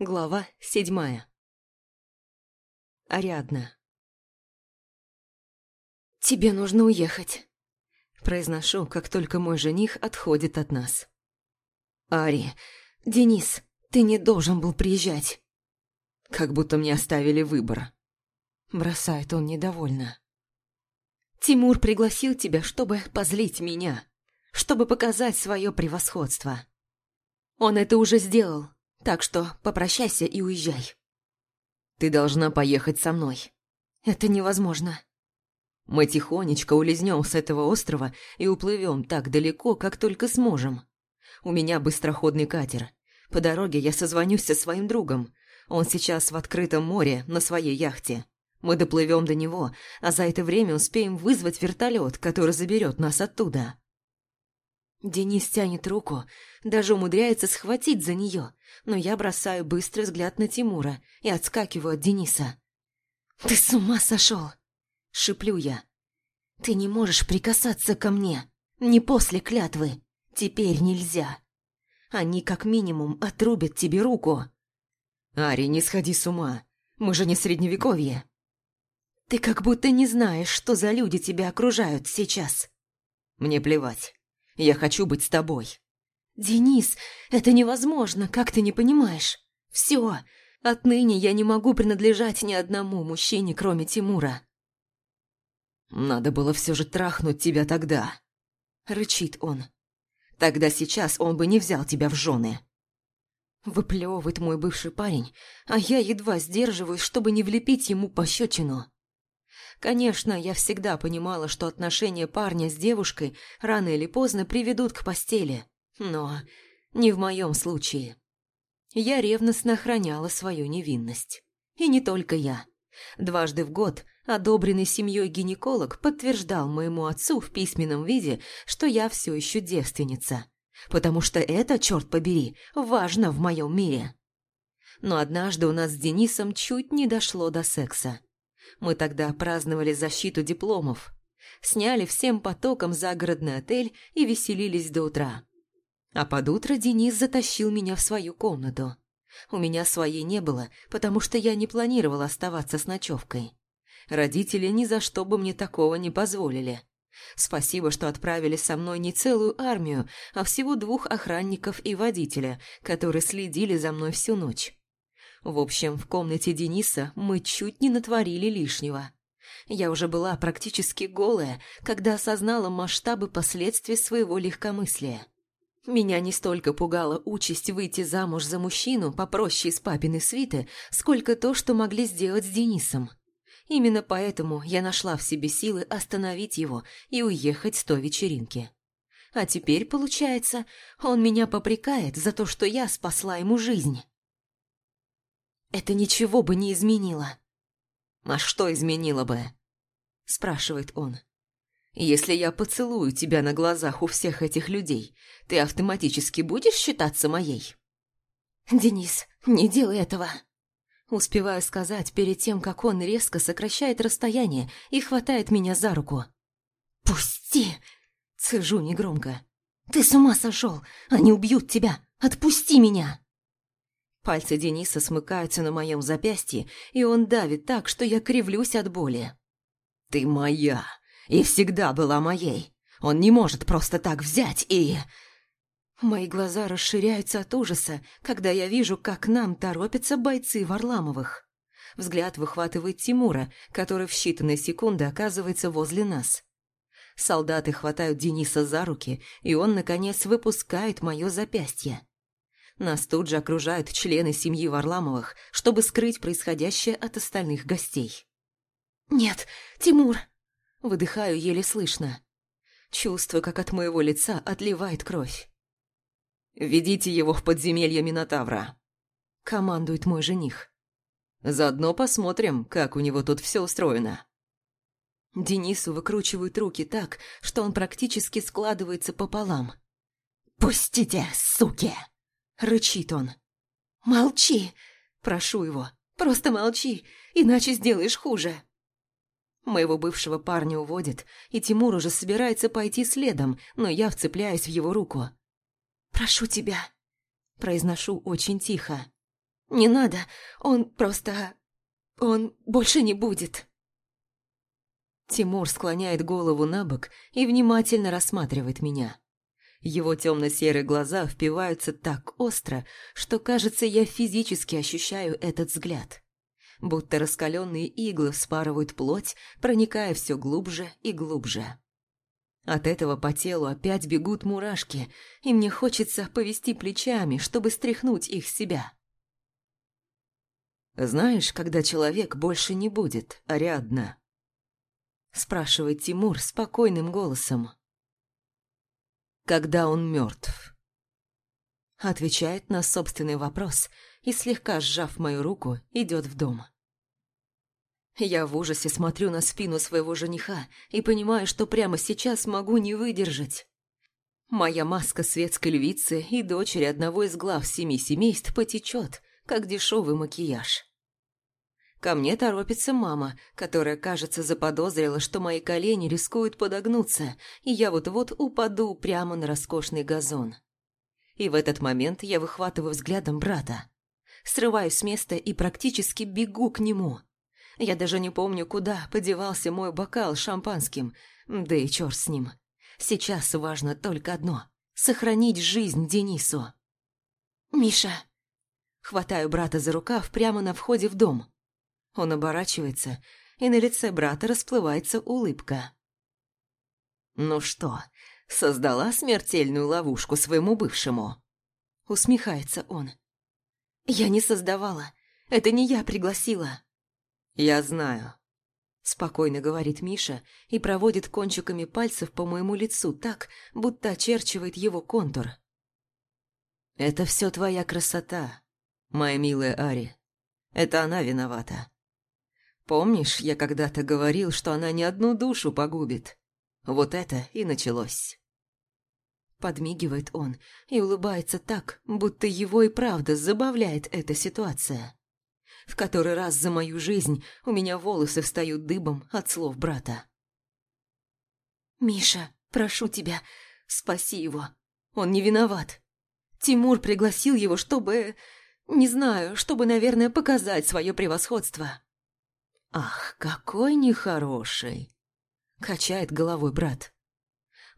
Глава седьмая. Ариадна. «Тебе нужно уехать», – произношу, как только мой жених отходит от нас. «Ари, Денис, ты не должен был приезжать». Как будто мне оставили выбор. Бросает он недовольно. «Тимур пригласил тебя, чтобы позлить меня, чтобы показать свое превосходство. Он это уже сделал, так что попрощайся и уезжай. Ты должна поехать со мной. Это невозможно. Мы тихонечко улизнем с этого острова и уплывем так далеко, как только сможем. У меня быстроходный катер. По дороге я созвонюсь со своим другом. Он сейчас в открытом море на своей яхте. Мы доплывем до него, а за это время успеем вызвать вертолет, который заберет нас оттуда. Денис тянет руку, даже умудряется схватить за нее, но я бросаю быстрый взгляд на Тимура и отскакиваю от Дениса. «Ты с ума сошел!» – шиплю я. «Ты не можешь прикасаться ко мне, не после клятвы. Теперь нельзя. Они как минимум отрубят тебе руку». «Ари, не сходи с ума, мы же не средневековье». «Ты как будто не знаешь, что за люди тебя окружают сейчас». «Мне плевать». Я хочу быть с тобой». «Денис, это невозможно, как ты не понимаешь? Все, отныне я не могу принадлежать ни одному мужчине, кроме Тимура». «Надо было все же трахнуть тебя тогда», — рычит он. «Тогда сейчас он бы не взял тебя в жены». Выплевывает мой бывший парень, а я едва сдерживаюсь, чтобы не влепить ему пощечину. Конечно, я всегда понимала, что отношения парня с девушкой рано или поздно приведут к постели, но не в моем случае. Я ревностно охраняла свою невинность. И не только я. Дважды в год одобренный семьей гинеколог подтверждал моему отцу в письменном виде, что я все еще девственница. Потому что это, черт побери, важно в моем мире. Но однажды у нас с Денисом чуть не дошло до секса. Мы тогда праздновали защиту дипломов. Сняли всем потоком загородный отель и веселились до утра. А под утро Денис затащил меня в свою комнату. У меня своей не было, потому что я не планировала оставаться с ночевкой. Родители ни за что бы мне такого не позволили. Спасибо, что отправили со мной не целую армию, а всего двух охранников и водителя, которые следили за мной всю ночь. В общем, в комнате Дениса мы чуть не натворили лишнего. Я уже была практически голая, когда осознала масштабы последствий своего легкомыслия. Меня не столько пугала участь выйти замуж за мужчину попроще из папиной свиты, сколько то, что могли сделать с Денисом. Именно поэтому я нашла в себе силы остановить его и уехать с той вечеринки. А теперь, получается, он меня попрекает за то, что я спасла ему жизнь. Это ничего бы не изменило. «А что изменило бы?» – спрашивает он. «Если я поцелую тебя на глазах у всех этих людей, ты автоматически будешь считаться моей?» «Денис, не делай этого!» Успеваю сказать перед тем, как он резко сокращает расстояние и хватает меня за руку. «Пусти!» – цежу негромко. «Ты с ума сошел! Они убьют тебя! Отпусти меня!» Пальцы Дениса смыкаются на моем запястье, и он давит так, что я кривлюсь от боли. «Ты моя! И всегда была моей! Он не может просто так взять и...» Мои глаза расширяются от ужаса, когда я вижу, как нам торопятся бойцы Варламовых. Взгляд выхватывает Тимура, который в считанные секунды оказывается возле нас. Солдаты хватают Дениса за руки, и он, наконец, выпускает мое запястье. Нас тут же окружают члены семьи Варламовых, чтобы скрыть происходящее от остальных гостей. «Нет, Тимур!» Выдыхаю еле слышно. Чувствую, как от моего лица отливает кровь. «Ведите его в подземелье Минотавра», — командует мой жених. «Заодно посмотрим, как у него тут все устроено». Денису выкручивают руки так, что он практически складывается пополам. «Пустите, суки!» Рычит он. «Молчи!» Прошу его. «Просто молчи, иначе сделаешь хуже!» Моего бывшего парня уводят, и Тимур уже собирается пойти следом, но я вцепляюсь в его руку. «Прошу тебя!» Произношу очень тихо. Не надо, он просто... Он больше не будет. Тимур склоняет голову на бок и внимательно рассматривает меня. Его темно-серые глаза впиваются так остро, что, кажется, я физически ощущаю этот взгляд. Будто раскаленные иглы вспарывают плоть, проникая все глубже и глубже. От этого по телу опять бегут мурашки, и мне хочется повести плечами, чтобы стряхнуть их с себя. «Знаешь, когда человек больше не будет, Ариадна?» Спрашивает Тимур спокойным голосом. «Когда он мертв?» Отвечает на собственный вопрос и, слегка сжав мою руку, идет в дом. Я в ужасе смотрю на спину своего жениха и понимаю, что прямо сейчас могу не выдержать. Моя маска светской львицы и дочери одного из глав семи семейств потечет, как дешевый макияж. Ко мне торопится мама, которая, кажется, заподозрила, что мои колени рискуют подогнуться, и я вот-вот упаду прямо на роскошный газон. И в этот момент я выхватываю взглядом брата. Срываюсь с места и практически бегу к нему – я даже не помню, куда подевался мой бокал шампанским, да и черт с ним. Сейчас важно только одно — сохранить жизнь Денису. «Миша!» Хватаю брата за рукав прямо на входе в дом. Он оборачивается, и на лице брата расплывается улыбка. «Ну что, создала смертельную ловушку своему бывшему?» Усмехается он. «Я не создавала. Это не я пригласила». «Я знаю», – спокойно говорит Миша и проводит кончиками пальцев по моему лицу так, будто очерчивает его контур. «Это все твоя красота, моя милая Ари. Это она виновата. Помнишь, я когда-то говорил, что она не одну душу погубит? Вот это и началось». Подмигивает он и улыбается так, будто его и правда забавляет эта ситуация. В который раз за мою жизнь у меня волосы встают дыбом от слов брата. «Миша, прошу тебя, спаси его. Он не виноват. Тимур пригласил его, чтобы... Не знаю, чтобы, наверное, показать свое превосходство». «Ах, какой нехороший!» – качает головой брат.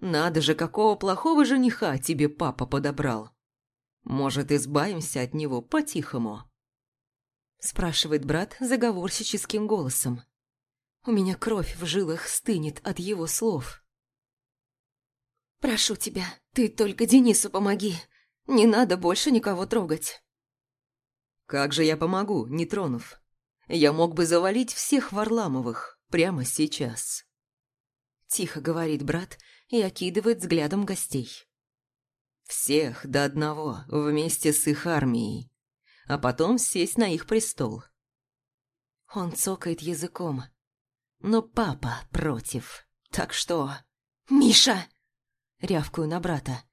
«Надо же, какого плохого жениха тебе папа подобрал. Может, избавимся от него по-тихому?» спрашивает брат заговорщическим голосом. У меня кровь в жилах стынет от его слов. «Прошу тебя, ты только Денису помоги. Не надо больше никого трогать». «Как же я помогу, не тронув? Я мог бы завалить всех Варламовых прямо сейчас». Тихо говорит брат и окидывает взглядом гостей. «Всех до одного, вместе с их армией а потом сесть на их престол. Он цокает языком. Но папа против. Так что... «Миша!» Рявкую на брата.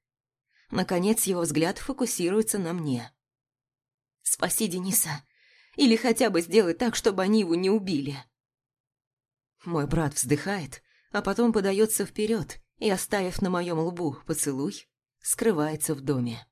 Наконец его взгляд фокусируется на мне. «Спаси Дениса. Или хотя бы сделай так, чтобы они его не убили». Мой брат вздыхает, а потом подается вперед и, оставив на моем лбу поцелуй, скрывается в доме.